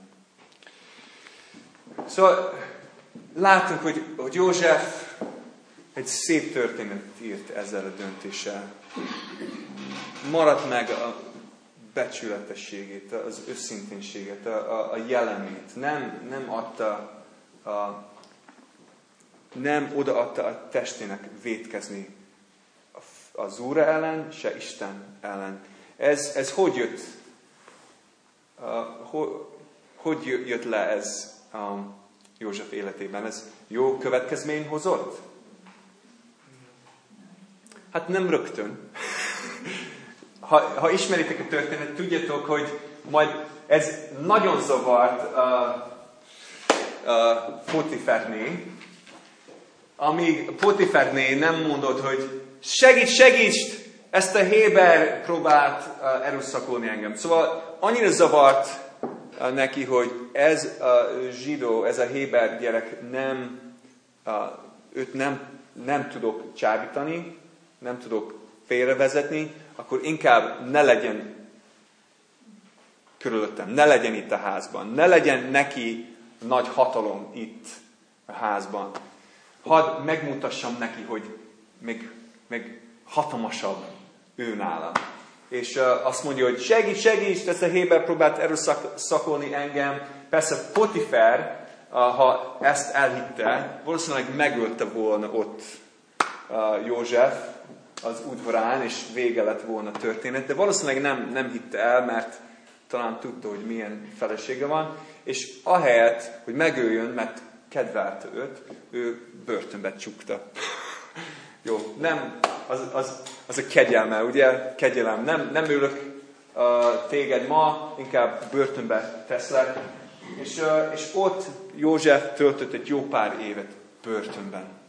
Szóval látunk, hogy, hogy József egy szép történetet írt ezzel a döntéssel. Maradt meg a becsületességét, az őszinténséget, a, a, a jelemét. Nem, nem adta a, nem odaadta a testének vétkezni az Úr ellen, se Isten ellen. Ez, ez hogy jött? Uh, ho, hogy jött le ez um, József életében? Ez jó következmény hozott? Hát nem rögtön. ha, ha ismeritek a történetet, tudjátok, hogy majd ez nagyon zavart uh, uh, Potiferné, amíg Potiferné nem mondott, hogy segíts, segíts, ezt a Héber próbált uh, erőszakolni engem. Szóval annyira zavart uh, neki, hogy ez a zsidó, ez a Héber gyerek nem, uh, őt nem, nem tudok csábítani, nem tudok félrevezetni, akkor inkább ne legyen körülöttem, ne legyen itt a házban, ne legyen neki nagy hatalom itt a házban. Hadd megmutassam neki, hogy még, még hatalmasabb ő nála. és uh, azt mondja, hogy segíts, segíts, ez a Héber próbált erőszakolni engem. Persze Potifer, uh, ha ezt elhitte, valószínűleg megölte volna ott József az udvarán, és vége lett volna a történet, de valószínűleg nem, nem hitte el, mert talán tudta, hogy milyen felesége van, és ahelyett, hogy megöljön, mert kedvelte őt, ő börtönbe csukta. Jó, nem, az, az, az a kegyelme, ugye? Kegyelem. Nem, nem ülök uh, téged ma, inkább börtönbe teszlek. És, uh, és ott József töltött egy jó pár évet börtönben.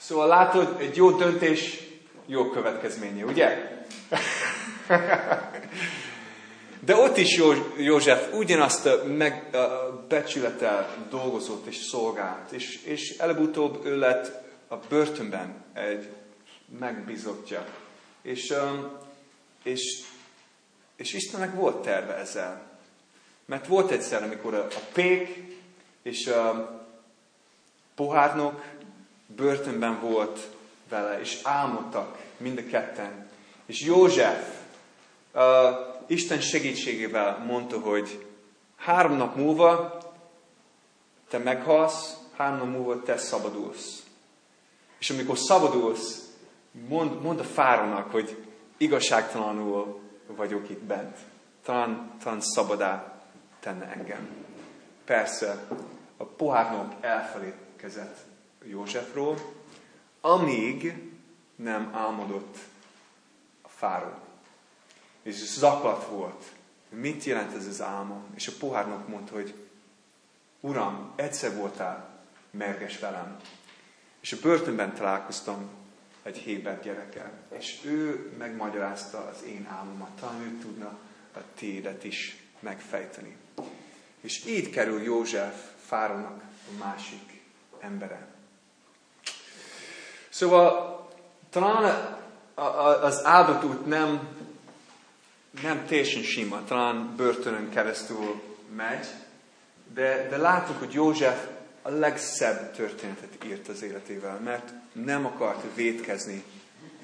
Szóval látod, egy jó döntés, jó következménye, ugye? De ott is József ugyanazt a, meg, a becsülettel dolgozott és szolgált, és, és előbb-utóbb ő lett a börtönben egy megbízottja. És, és, és Istennek volt terve ezzel. Mert volt egyszer, amikor a, a pék és a pohárnok börtönben volt vele, és álmodtak mind a ketten. És József uh, Isten segítségével mondta, hogy három nap múlva te meghalsz, három nap múlva te szabadulsz. És amikor szabadulsz, mond, mond a fárónak, hogy igazságtalanul vagyok itt bent. Talán, talán szabadá tenne engem. Persze, a pohárnok elfelétkezett Józsefról, amíg nem álmodott a fáró. És zaklat volt. Mit jelent ez az álma? És a pohárnok mondta, hogy Uram, egyszer voltál merges velem, és a börtönben találkoztam egy héber gyerekkel, és ő megmagyarázta az én álmomat. Talán ő tudna a tédet is megfejteni. És így kerül József Fárónak a másik embere. Szóval talán az áldott út nem, nem teljesen sima, talán börtönön keresztül megy, de, de látunk, hogy József a legszebb történetet írt az életével, mert nem akart védkezni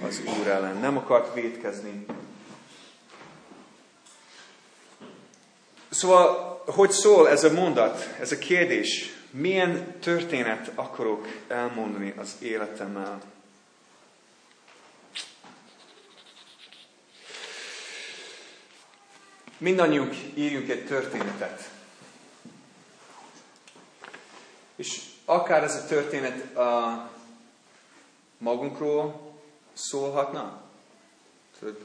az Úr ellen, nem akart védkezni. Szóval, hogy szól ez a mondat, ez a kérdés? Milyen történet akarok elmondani az életemmel? Mindannyiunk írjunk egy történetet. És akár ez a történet a magunkról szólhatna. Ő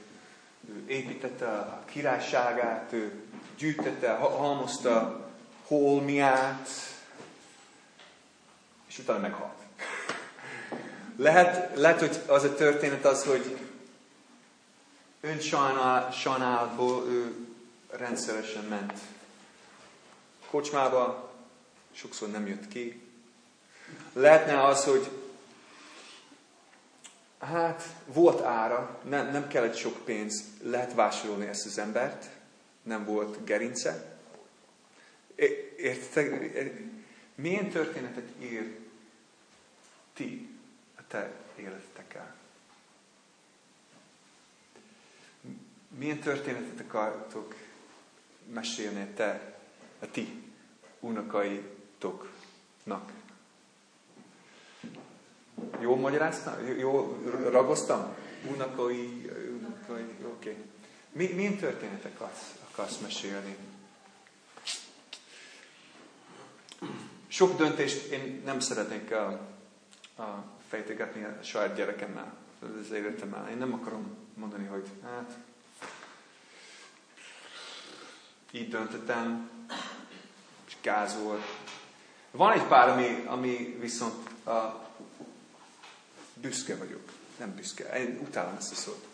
építette a királyságát, ő gyűjtette, halmozta holmiát, utána meghalt. Lehet, lehet, hogy az a történet az, hogy önsajnálatból ő rendszeresen ment kocsmába, sokszor nem jött ki. Lehetne az, hogy hát volt ára, nem, nem kellett sok pénz, lehet vásárolni ezt az embert, nem volt gerince. Érted? Milyen történetet ír ti a te életetekkel? Milyen történetet akartok mesélni te, a ti unokai toknak. Jól magyaráztam? Jól ragoztam? Unokai, unokai, oké. Okay. Mi, milyen történetek akarsz, akarsz mesélni? Sok döntést én nem szeretnék a fejtegetni a saját gyerekemmel, az életemmel. Én nem akarom mondani, hogy hát így döntöttem, és gáz volt. Van egy pár, ami, ami viszont uh, büszke vagyok. Nem büszke. Én utálom ezt a szót.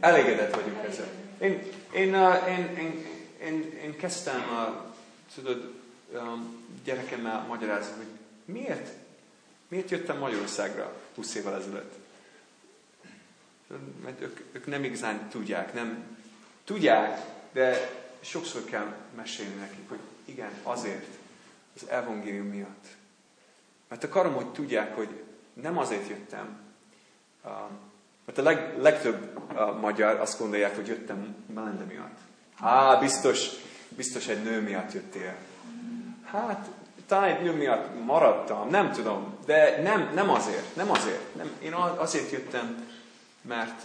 Elégedett vagyok ezzel. Én, én, uh, én, én, én, én kezdtem, uh, tudod, gyerekemmel magyarázni, hogy miért, miért jöttem Magyarországra 20 évvel ezelőtt. Mert ők, ők nem igazán tudják, nem tudják, de sokszor kell mesélni nekik, hogy igen, azért, az evangélium miatt. Mert akarom, hogy tudják, hogy nem azért jöttem, mert a leg, legtöbb magyar azt gondolják, hogy jöttem Melinda miatt. Há, biztos, biztos egy nő miatt jöttél. Hát, nő miatt maradtam, nem tudom, de nem, nem azért, nem azért. Nem, én azért jöttem, mert,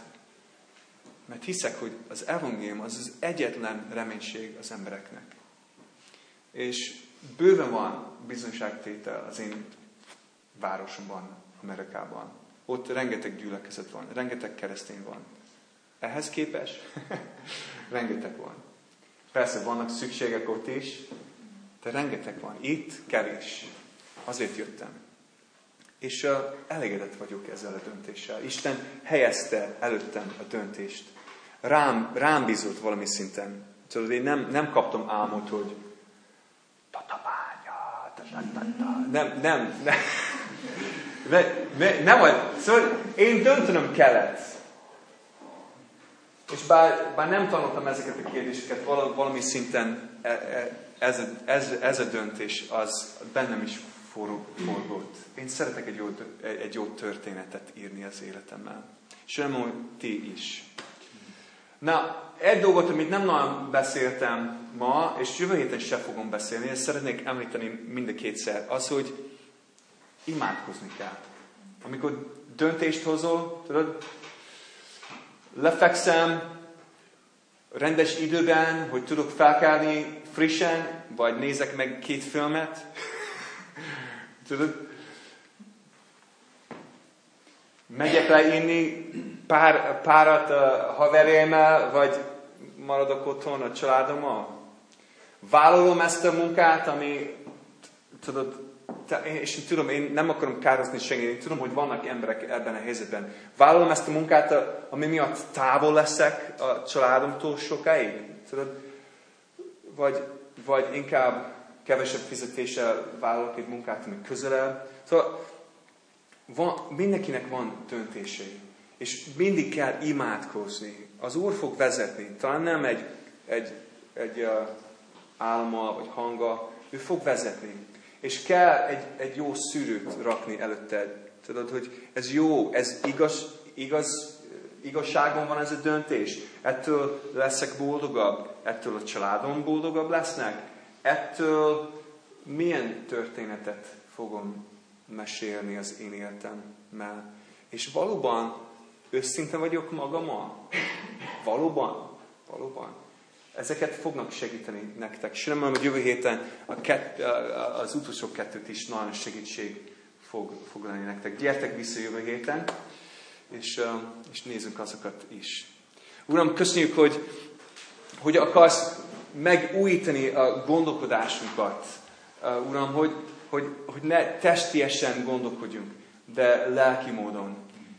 mert hiszek, hogy az evangélium az az egyetlen reménység az embereknek. És bőven van bizonyságtétel az én városomban, Amerikában. Ott rengeteg gyülekezet van, rengeteg keresztény van. Ehhez képes? rengeteg van. Persze vannak szükségek ott is, de rengeteg van. Itt kevés. Azért jöttem. És uh, elégedett vagyok ezzel a döntéssel. Isten helyezte előttem a döntést. Rám, rám bízott valami szinten. Tudod, én nem, nem kaptam álmot, hogy nem, nem, nem. Ne, ne, nem. Szóval én döntenöm kellett. És bár, bár nem tanultam ezeket a kérdéseket, valami szinten e, e, ez ez, ez a döntés az bennem is forgott. Én szeretek egy jó, egy jó történetet írni az életemmel. És remélem, hogy ti is. Na, egy dolgot, amit nem nagyon beszéltem ma, és jövő héten se fogom beszélni, és szeretnék említeni mind a kétszer, az, hogy imádkozni kell. Amikor döntést hozol, tudod, lefekszem rendes időben, hogy tudok felkelni frissen, vagy nézek meg két filmet. tudod, megyek le inni pár, párat a haverjaimmel, vagy maradok otthon a családommal. Vállalom ezt a munkát, ami, tudod, és én tudom, én nem akarom kározni senkit, én tudom, hogy vannak emberek ebben a helyzetben. Vállalom ezt a munkát, ami miatt távol leszek a családomtól sokáig, tudod? Vagy, vagy inkább kevesebb fizetéssel vállalok egy munkát, ami közelebb. Szóval van, mindenkinek van döntései. És mindig kell imádkozni. Az Úr fog vezetni. Talán nem egy, egy, egy álma vagy hanga, ő fog vezetni. És kell egy, egy jó szűrőt rakni előtted. Tudod, hogy ez jó, ez igaz, igaz, igazságon van ez a döntés. Ettől leszek boldogabb, ettől a családom boldogabb lesznek, ettől milyen történetet fogom mesélni az én életemmel. És valóban őszinte vagyok magammal? Valóban? Valóban? Ezeket fognak segíteni nektek. És remélem, hogy jövő héten a kett, az utolsó kettőt is nagyon segítség fog, fog lenni nektek. Gyertek vissza jövő héten, és, és nézzük azokat is. Uram, köszönjük, hogy, hogy akarsz megújítani a gondolkodásunkat. Uram, hogy, hogy, hogy ne testiesen gondolkodjunk, de lelki módon.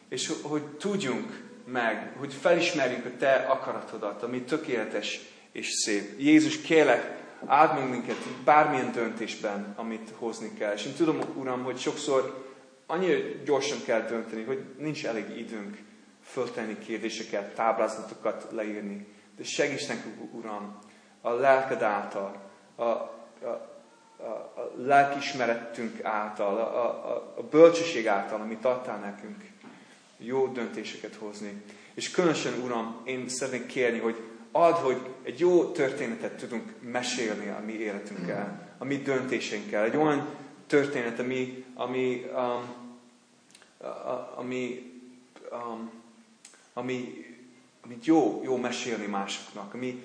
És hogy tudjunk meg, hogy felismerjünk a Te akaratodat, ami tökéletes és szép. Jézus, kérlek, áld meg minket bármilyen döntésben, amit hozni kell. És én tudom, Uram, hogy sokszor annyira gyorsan kell dönteni, hogy nincs elég időnk föltenni kérdéseket, táblázatokat leírni. De segíts nekünk, Uram, a lelked által, a, a, a, a lelkismeretünk által, a, a, a bölcsesség által, amit adtál nekünk, jó döntéseket hozni. És különösen, Uram, én szeretnék kérni, hogy ad, hogy egy jó történetet tudunk mesélni a mi életünkkel, a mi döntéseinkkel. Egy olyan történet, ami, ami, um, ami, um, ami, amit jó, jó mesélni másoknak, ami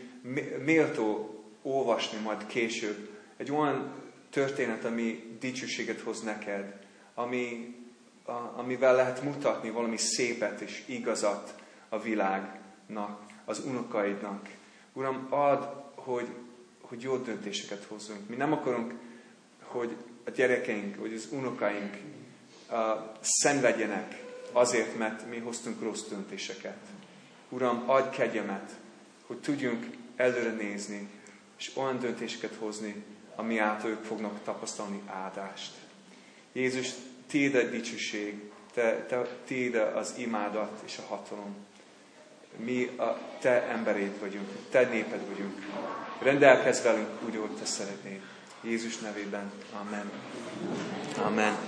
méltó olvasni majd később. Egy olyan történet, ami dicsőséget hoz neked, ami, a, amivel lehet mutatni valami szépet és igazat a világnak az unokaidnak. Uram, ad, hogy, hogy jó döntéseket hozzunk. Mi nem akarunk, hogy a gyerekeink, vagy az unokaink uh, szenvedjenek azért, mert mi hoztunk rossz döntéseket. Uram, adj kegyemet, hogy tudjunk előre nézni, és olyan döntéseket hozni, ami által ők fognak tapasztalni áldást. Jézus, Tiéd a dicsőség, te, te, Tiéd az imádat és a hatalom mi a te emberét vagyunk, te néped vagyunk. Rendelkezz velünk úgy, ahogy te szeretnéd. Jézus nevében. Amen. Amen.